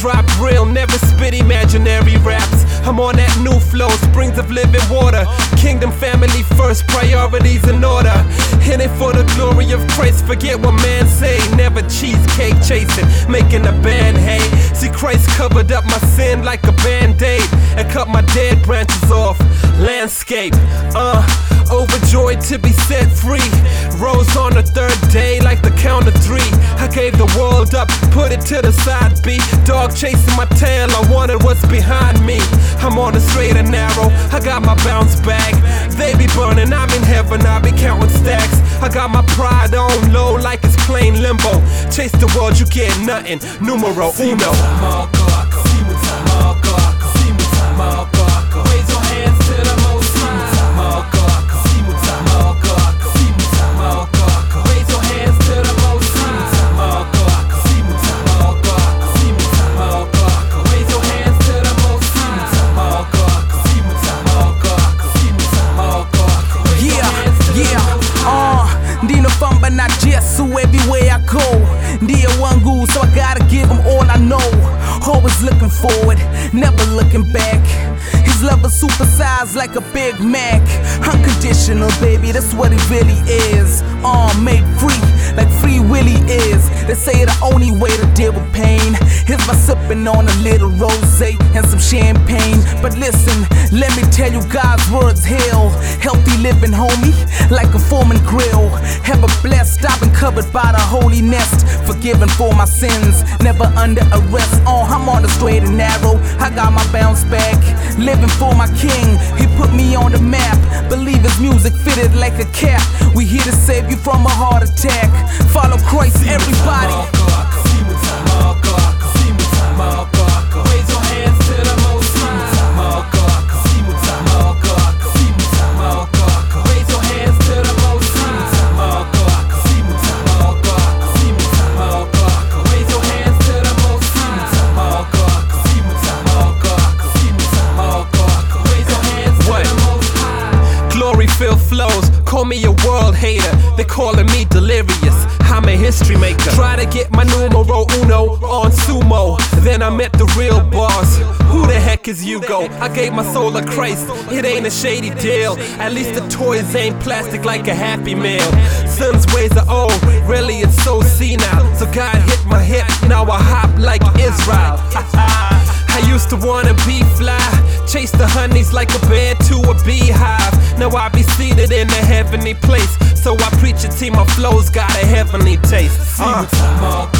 drop real, never spit imaginary raps. I'm on that new flow, springs of living water. Kingdom family first, priorities in order. In it for the glory of Christ, forget what man say. Never cheesecake chasing, making a band hey. See, Christ covered up my sin like a band aid and cut my dead branches off. Landscape, uh overjoyed to be set free. Rose on the third day like the count of three. I gave the world up, put it to the side B. Dog chasing my tail, I wanted what's behind me. I'm on the straight and narrow, I got my bounce back. They be burning, I'm in heaven, I be counting stacks. I got my pride on low like it's plain limbo. Chase the world, you get nothing. Numero uno. Ndinofamba just Jesu everywhere I go. Dear one wangu, so I gotta give him all I know. Always looking forward, never looking back. His love is supersized like a Big Mac. Unconditional, baby, that's what he really is. Uh, made free, like Free Willy is. They say the only way to deal with pain by sipping on a little rose and some champagne. But listen, let me tell you, God's words hell. Healthy living, homie, like a Foreman grill. Ever blessed, I've been covered by the holy nest. Forgiven for my sins, never under arrest. Oh, I'm on the straight and narrow. I got my bounce back. Living for my king, he put me on the map. Believe his music fitted like a cap. We here to save you from a heart attack. Follow Christ, everybody. Flows, call me a world hater. They calling me delirious. I'm a history maker. Try to get my numero uno on sumo. Then I met the real boss. Who the heck is Hugo? I gave my soul to Christ. It ain't a shady deal. At least the toys ain't plastic like a Happy Meal. Son's ways are old. Really, it's so senile. So God hit my hip. Now I hop like Israel. I used to wanna be fly, chase the honeys like a bird to a beehive. Now I be seated in a heavenly place, so I preach it till my flow's got a heavenly taste. Uh.